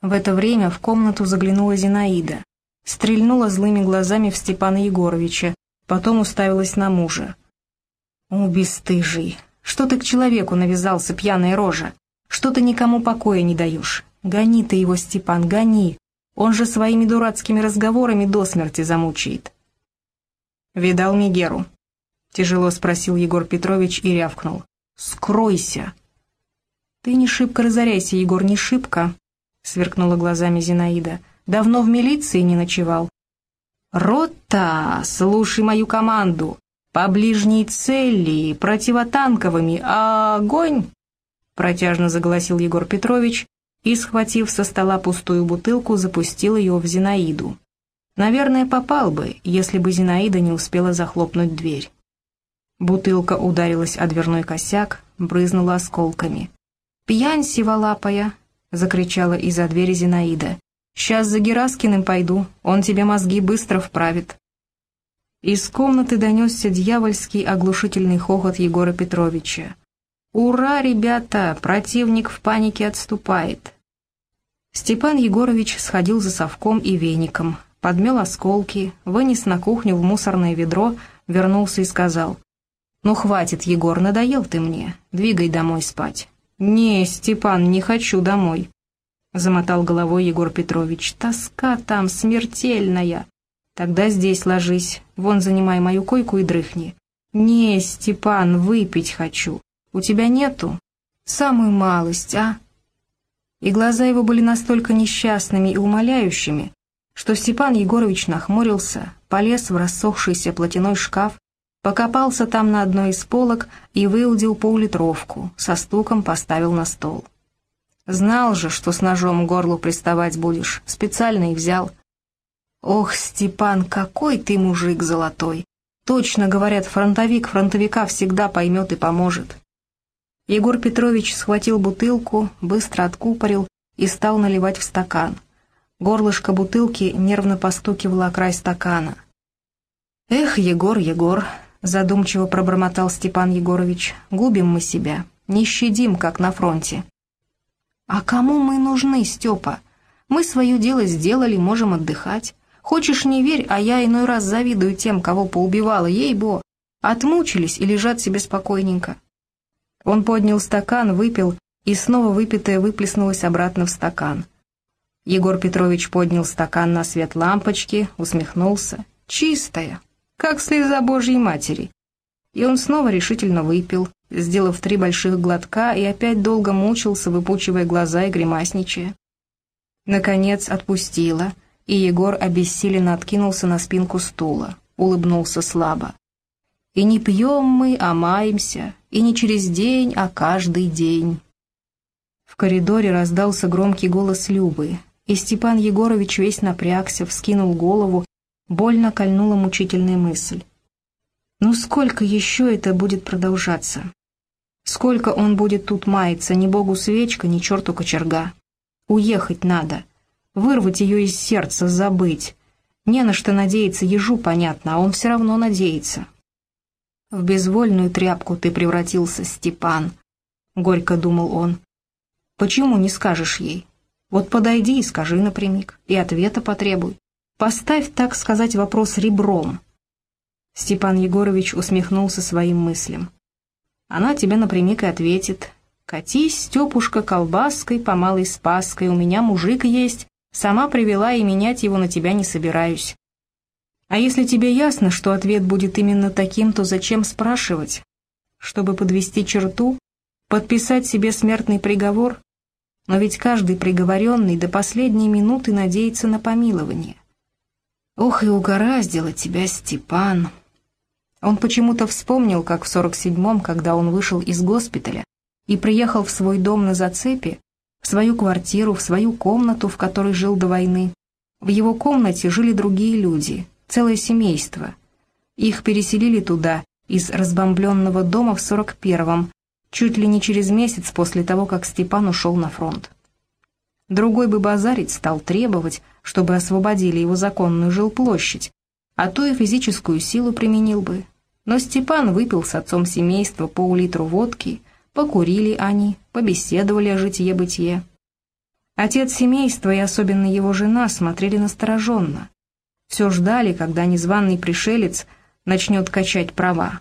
В это время в комнату заглянула Зинаида. Стрельнула злыми глазами в Степана Егоровича, потом уставилась на мужа. «О, бесстыжий! Что ты к человеку навязался, пьяная рожа? Что ты никому покоя не даешь? Гони ты его, Степан, гони! Он же своими дурацкими разговорами до смерти замучает!» «Видал Мегеру?» — тяжело спросил Егор Петрович и рявкнул. «Скройся!» «Ты не шибко разоряйся, Егор, не шибко!» — сверкнула глазами Зинаида. «Давно в милиции не ночевал?» «Рота, слушай мою команду! По ближней цели, противотанковыми, огонь!» Протяжно заголосил Егор Петрович и, схватив со стола пустую бутылку, запустил ее в Зинаиду. Наверное, попал бы, если бы Зинаида не успела захлопнуть дверь. Бутылка ударилась о дверной косяк, брызнула осколками. «Пьянь сиволапая!» — закричала из-за двери Зинаида. «Сейчас за Гераскиным пойду, он тебе мозги быстро вправит». Из комнаты донесся дьявольский оглушительный хохот Егора Петровича. «Ура, ребята! Противник в панике отступает!» Степан Егорович сходил за совком и веником, подмел осколки, вынес на кухню в мусорное ведро, вернулся и сказал — «Ну хватит, Егор, надоел ты мне. Двигай домой спать». «Не, Степан, не хочу домой», — замотал головой Егор Петрович. «Тоска там смертельная. Тогда здесь ложись, вон занимай мою койку и дрыхни». «Не, Степан, выпить хочу. У тебя нету?» «Самую малость, а?» И глаза его были настолько несчастными и умоляющими, что Степан Егорович нахмурился, полез в рассохшийся платяной шкаф, Покопался там на одной из полок и выудил поллитровку, со стуком поставил на стол. Знал же, что с ножом к горлу приставать будешь, специально и взял. Ох, Степан, какой ты мужик золотой! Точно, говорят, фронтовик фронтовика всегда поймет и поможет. Егор Петрович схватил бутылку, быстро откупорил и стал наливать в стакан. Горлышко бутылки нервно постукивало о край стакана. «Эх, Егор, Егор, задумчиво пробормотал Степан Егорович. «Губим мы себя, не щадим, как на фронте». «А кому мы нужны, Степа? Мы свое дело сделали, можем отдыхать. Хочешь, не верь, а я иной раз завидую тем, кого поубивала, ей-бо. Отмучились и лежат себе спокойненько». Он поднял стакан, выпил, и снова выпитое выплеснулось обратно в стакан. Егор Петрович поднял стакан на свет лампочки, усмехнулся. «Чистая, как слеза Божьей Матери. И он снова решительно выпил, сделав три больших глотка, и опять долго мучился, выпучивая глаза и гримасничая. Наконец отпустила, и Егор обессиленно откинулся на спинку стула, улыбнулся слабо. «И не пьем мы, а маемся, и не через день, а каждый день». В коридоре раздался громкий голос Любы, и Степан Егорович весь напрягся, вскинул голову Больно кольнула мучительная мысль. Ну сколько еще это будет продолжаться? Сколько он будет тут маяться, ни богу свечка, ни черту кочерга? Уехать надо, вырвать ее из сердца, забыть. Не на что надеяться, ежу понятно, а он все равно надеется. В безвольную тряпку ты превратился, Степан, — горько думал он. Почему не скажешь ей? Вот подойди и скажи напрямик, и ответа потребуй. Поставь, так сказать, вопрос ребром. Степан Егорович усмехнулся своим мыслям. Она тебе напрямик и ответит. «Катись, Степушка, колбаской по малой спаской, у меня мужик есть, сама привела и менять его на тебя не собираюсь». А если тебе ясно, что ответ будет именно таким, то зачем спрашивать? Чтобы подвести черту? Подписать себе смертный приговор? Но ведь каждый приговоренный до последней минуты надеется на помилование. Ох, и угораздило тебя, Степан. Он почему-то вспомнил, как в сорок седьмом, когда он вышел из госпиталя и приехал в свой дом на зацепе, в свою квартиру, в свою комнату, в которой жил до войны. В его комнате жили другие люди, целое семейство. Их переселили туда, из разбомбленного дома в сорок первом, чуть ли не через месяц после того, как Степан ушел на фронт. Другой бы базарить стал требовать, чтобы освободили его законную жилплощадь, а то и физическую силу применил бы. Но Степан выпил с отцом семейства пол-литру водки, покурили они, побеседовали о житье-бытие. Отец семейства и особенно его жена смотрели настороженно. Все ждали, когда незваный пришелец начнет качать права.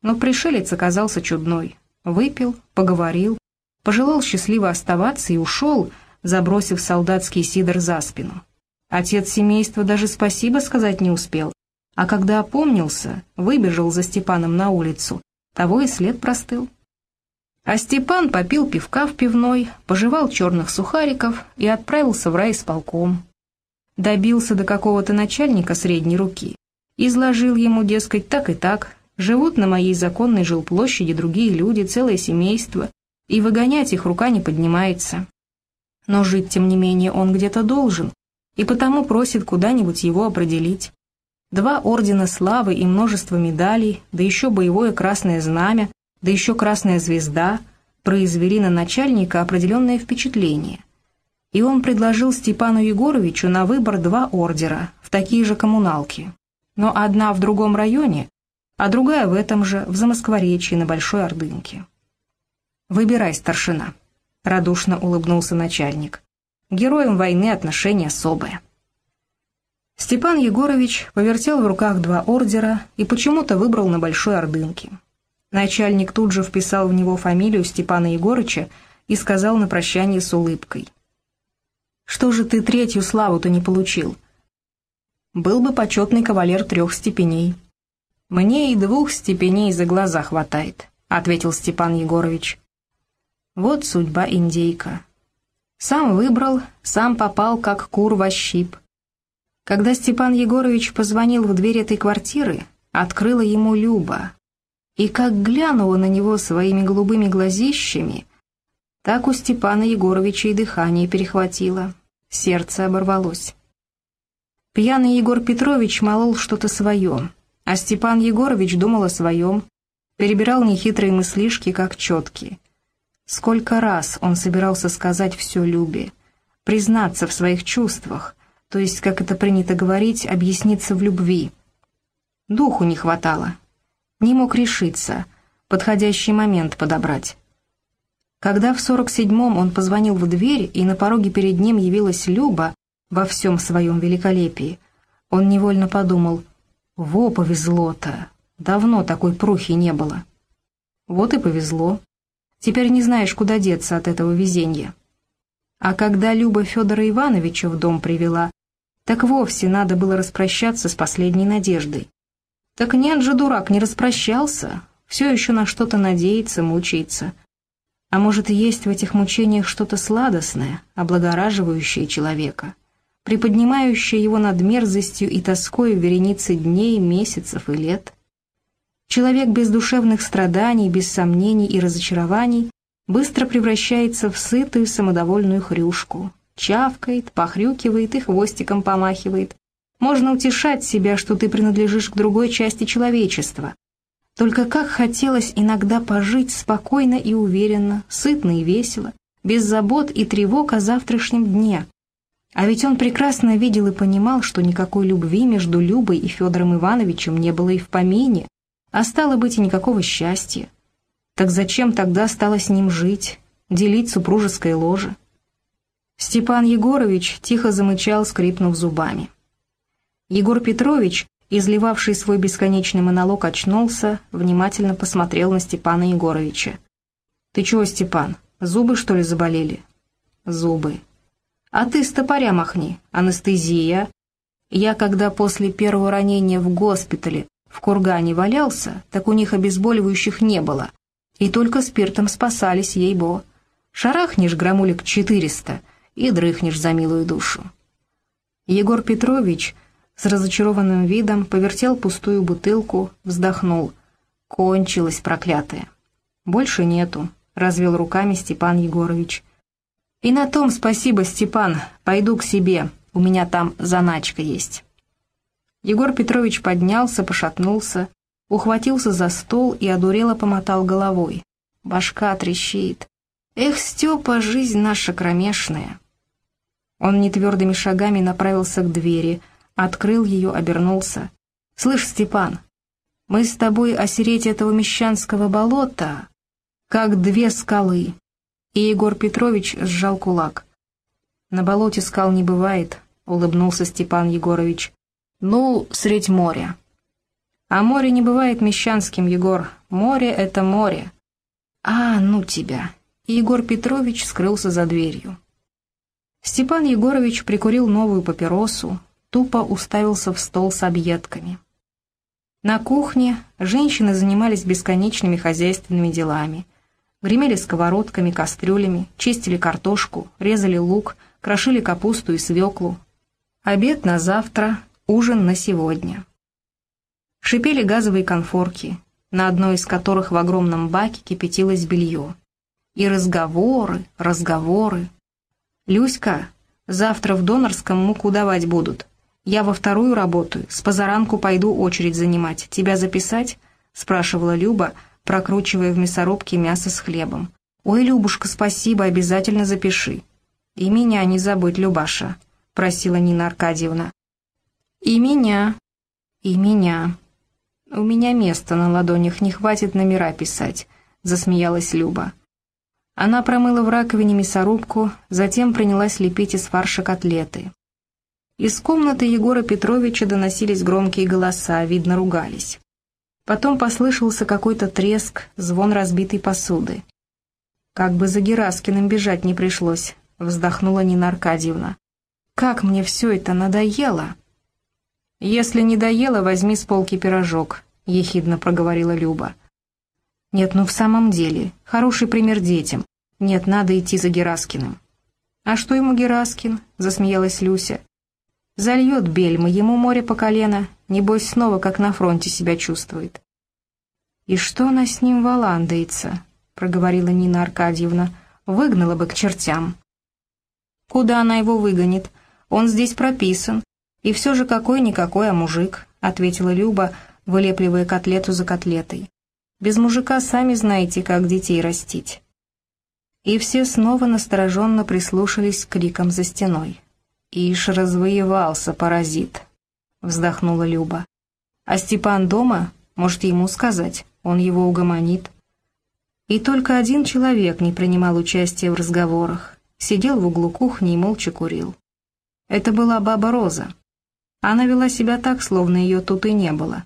Но пришелец оказался чудной. Выпил, поговорил, пожелал счастливо оставаться и ушел, забросив солдатский сидор за спину. Отец семейства даже спасибо сказать не успел, а когда опомнился, выбежал за Степаном на улицу, того и след простыл. А Степан попил пивка в пивной, пожевал черных сухариков и отправился в райисполком. Добился до какого-то начальника средней руки. Изложил ему, дескать, так и так, живут на моей законной жилплощади другие люди, целое семейство, и выгонять их рука не поднимается. Но жить, тем не менее, он где-то должен, и потому просит куда-нибудь его определить. Два ордена славы и множество медалей, да еще боевое красное знамя, да еще красная звезда произвели на начальника определенное впечатление. И он предложил Степану Егоровичу на выбор два ордера в такие же коммуналки. Но одна в другом районе, а другая в этом же, в Замоскворечье, на Большой Ордынке. «Выбирай, старшина», — радушно улыбнулся начальник. «Героям войны отношение особое». Степан Егорович повертел в руках два ордера и почему-то выбрал на Большой Ордынке. Начальник тут же вписал в него фамилию Степана Егорыча и сказал на прощание с улыбкой. «Что же ты третью славу-то не получил?» «Был бы почетный кавалер трех степеней». «Мне и двух степеней за глаза хватает», — ответил Степан Егорович. Вот судьба индейка. Сам выбрал, сам попал, как кур во щип. Когда Степан Егорович позвонил в дверь этой квартиры, открыла ему Люба, и как глянула на него своими голубыми глазищами, так у Степана Егоровича и дыхание перехватило, сердце оборвалось. Пьяный Егор Петрович молол что-то свое, а Степан Егорович думал о своем, перебирал нехитрые мыслишки, как четкие. Сколько раз он собирался сказать все Любе, признаться в своих чувствах, то есть, как это принято говорить, объясниться в любви. Духу не хватало, не мог решиться, подходящий момент подобрать. Когда в сорок седьмом он позвонил в дверь, и на пороге перед ним явилась Люба во всем своем великолепии, он невольно подумал, «Во повезло-то! Давно такой прухи не было». Вот и повезло. Теперь не знаешь, куда деться от этого везения. А когда Люба Федора Ивановича в дом привела, так вовсе надо было распрощаться с последней надеждой. Так нет же, дурак, не распрощался. Все еще на что-то надеется, мучается. А может, есть в этих мучениях что-то сладостное, облагораживающее человека, приподнимающее его над мерзостью и тоской в веренице дней, месяцев и лет? Человек без душевных страданий, без сомнений и разочарований быстро превращается в сытую самодовольную хрюшку, чавкает, похрюкивает и хвостиком помахивает, можно утешать себя, что ты принадлежишь к другой части человечества. Только как хотелось иногда пожить спокойно и уверенно, сытно и весело, без забот и тревог о завтрашнем дне. А ведь он прекрасно видел и понимал, что никакой любви между Любой и Федором Ивановичем не было и в помине, а стало быть и никакого счастья. Так зачем тогда стало с ним жить, делить супружеское ложе? Степан Егорович тихо замычал, скрипнув зубами. Егор Петрович, изливавший свой бесконечный монолог, очнулся, внимательно посмотрел на Степана Егоровича. «Ты чего, Степан, зубы, что ли, заболели?» «Зубы». «А ты стопоря махни, анестезия». Я, когда после первого ранения в госпитале в кургане валялся, так у них обезболивающих не было. И только спиртом спасались, ей-бо. Шарахнешь грамулик четыреста и дрыхнешь за милую душу. Егор Петрович с разочарованным видом повертел пустую бутылку, вздохнул. Кончилось проклятое. «Больше нету», — развел руками Степан Егорович. «И на том спасибо, Степан. Пойду к себе. У меня там заначка есть». Егор Петрович поднялся, пошатнулся, ухватился за стол и одурело помотал головой. Башка трещит. «Эх, Степа, жизнь наша кромешная!» Он нетвердыми шагами направился к двери — открыл ее, обернулся. «Слышь, Степан, мы с тобой осереть этого мещанского болота, как две скалы». И Егор Петрович сжал кулак. На болоте скал не бывает, улыбнулся Степан Егорович. Ну, средь моря. А море не бывает мещанским, Егор. Море — это море. А, ну тебя. И Егор Петрович скрылся за дверью. Степан Егорович прикурил новую папиросу, тупо уставился в стол с объедками. На кухне женщины занимались бесконечными хозяйственными делами. Гремели сковородками, кастрюлями, чистили картошку, резали лук, крошили капусту и свеклу. Обед на завтра, ужин на сегодня. Шипели газовые конфорки, на одной из которых в огромном баке кипятилось белье. И разговоры, разговоры. «Люська, завтра в Донорском муку давать будут. Я во вторую работаю, с позаранку пойду очередь занимать. Тебя записать?» — спрашивала Люба, прокручивая в мясорубке мясо с хлебом. «Ой, Любушка, спасибо, обязательно запиши». «И меня не забудь, Любаша», — просила Нина Аркадьевна. «И меня, и меня», «У меня места на ладонях не хватит номера писать», — засмеялась Люба. Она промыла в раковине мясорубку, затем принялась лепить из фарша котлеты. Из комнаты Егора Петровича доносились громкие голоса, видно, ругались. Потом послышался какой-то треск, звон разбитой посуды. «Как бы за Гераскиным бежать не пришлось», — вздохнула Нина Аркадьевна. «Как мне все это надоело!» «Если не доела, возьми с полки пирожок», — ехидно проговорила Люба. «Нет, ну в самом деле, хороший пример детям. Нет, надо идти за Гераскиным». «А что ему Гераскин?» — засмеялась Люся. «Зальет бельмы, ему море по колено, небось снова как на фронте себя чувствует». «И что она с ним валандается?» — проговорила Нина Аркадьевна. «Выгнала бы к чертям». «Куда она его выгонит? Он здесь прописан, «И все же какой-никакой, а мужик», — ответила Люба, вылепливая котлету за котлетой. «Без мужика сами знаете, как детей растить». И все снова настороженно прислушались к крикам за стеной. «Ишь, развоевался, паразит!» — вздохнула Люба. «А Степан дома? Может, ему сказать? Он его угомонит». И только один человек не принимал участия в разговорах, сидел в углу кухни и молча курил. Это была баба Роза. Она вела себя так, словно ее тут и не было.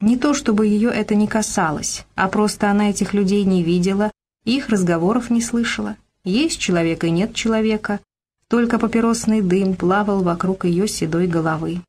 Не то чтобы ее это не касалось, а просто она этих людей не видела, их разговоров не слышала. Есть человек и нет человека, только папиросный дым плавал вокруг ее седой головы.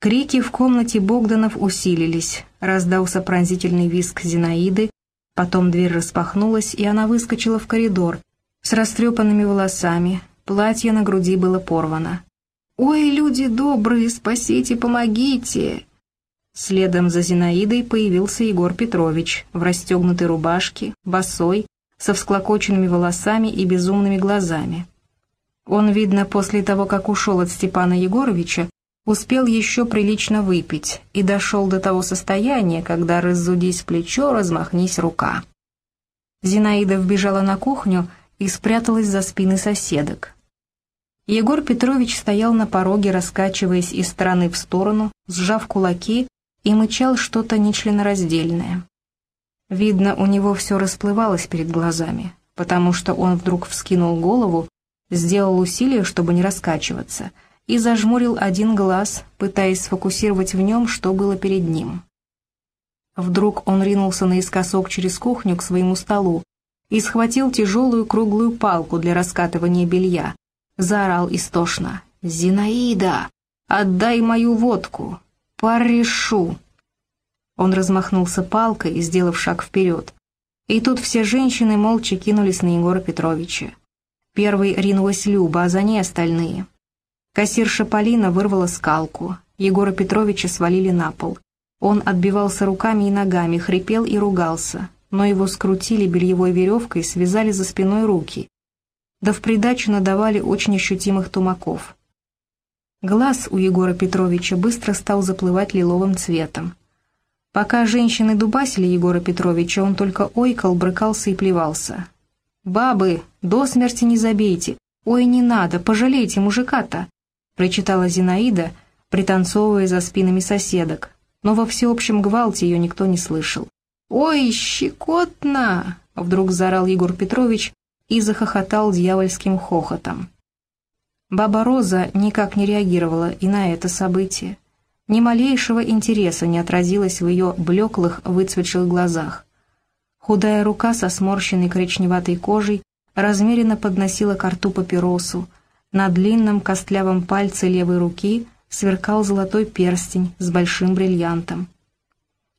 Крики в комнате Богданов усилились, раздался пронзительный визг Зинаиды, потом дверь распахнулась, и она выскочила в коридор с растрепанными волосами, платье на груди было порвано. «Ой, люди добрые, спасите, помогите!» Следом за Зинаидой появился Егор Петрович в расстегнутой рубашке, босой, со всклокоченными волосами и безумными глазами. Он, видно, после того, как ушел от Степана Егоровича, успел еще прилично выпить и дошел до того состояния, когда раззудись плечо, размахнись рука. Зинаида вбежала на кухню и спряталась за спины соседок. Егор Петрович стоял на пороге, раскачиваясь из стороны в сторону, сжав кулаки и мычал что-то нечленораздельное. Видно, у него все расплывалось перед глазами, потому что он вдруг вскинул голову, сделал усилие, чтобы не раскачиваться, и зажмурил один глаз, пытаясь сфокусировать в нем, что было перед ним. Вдруг он ринулся наискосок через кухню к своему столу и схватил тяжелую круглую палку для раскатывания белья, заорал истошно. «Зинаида, отдай мою водку! Порешу!» Он размахнулся палкой, сделав шаг вперед. И тут все женщины молча кинулись на Егора Петровича. Первой ринулась Люба, а за ней остальные. Кассирша Полина вырвала скалку. Егора Петровича свалили на пол. Он отбивался руками и ногами, хрипел и ругался, но его скрутили бельевой веревкой связали за спиной руки, да в придачу надавали очень ощутимых тумаков. Глаз у Егора Петровича быстро стал заплывать лиловым цветом. Пока женщины дубасили Егора Петровича, он только ойкал, брыкался и плевался. «Бабы, до смерти не забейте! Ой, не надо, пожалейте мужика-то!» прочитала Зинаида, пританцовывая за спинами соседок, но во всеобщем гвалте ее никто не слышал. «Ой, щекотно!» — вдруг заорал Егор Петрович и захохотал дьявольским хохотом. Баба Роза никак не реагировала и на это событие. Ни малейшего интереса не отразилось в ее блеклых, выцветших глазах. Худая рука со сморщенной коричневатой кожей размеренно подносила к рту папиросу. На длинном костлявом пальце левой руки сверкал золотой перстень с большим бриллиантом.